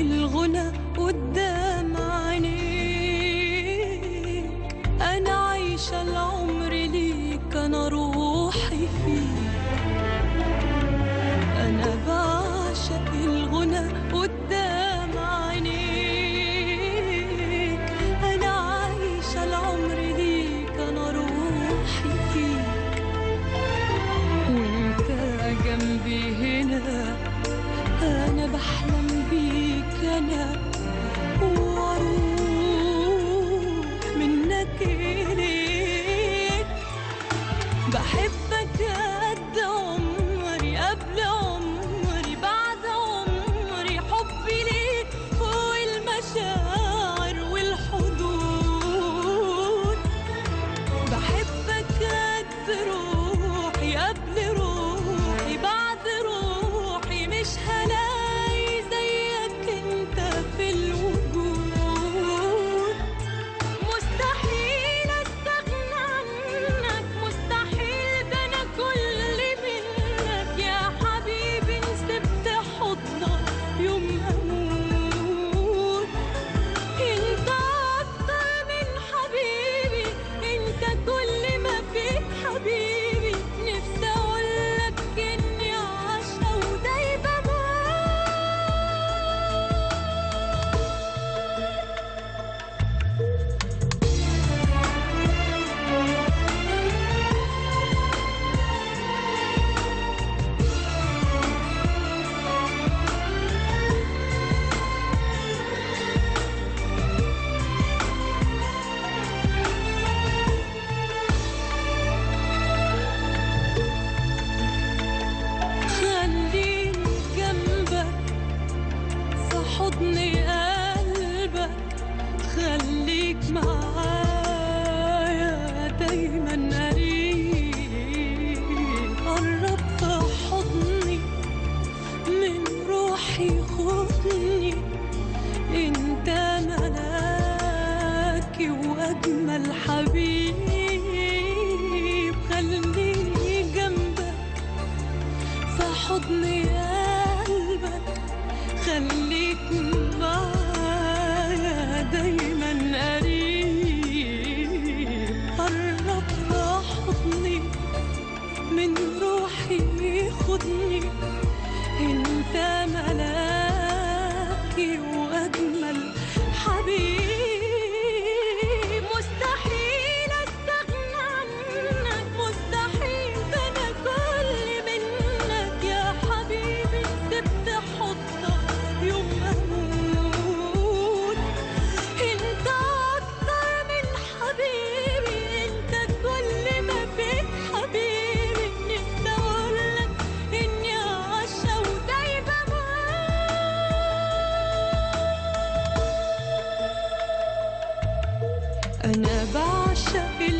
الغنى قدام عينيك. أنا عايشة العمر ليك أنا روحي فيك. بحبك قد عمري قبل عمري بعد عمري حبي ليك فوق المشاعر والحدود. بحبك قد روحي. حضني قلبك خليك أنا بعشق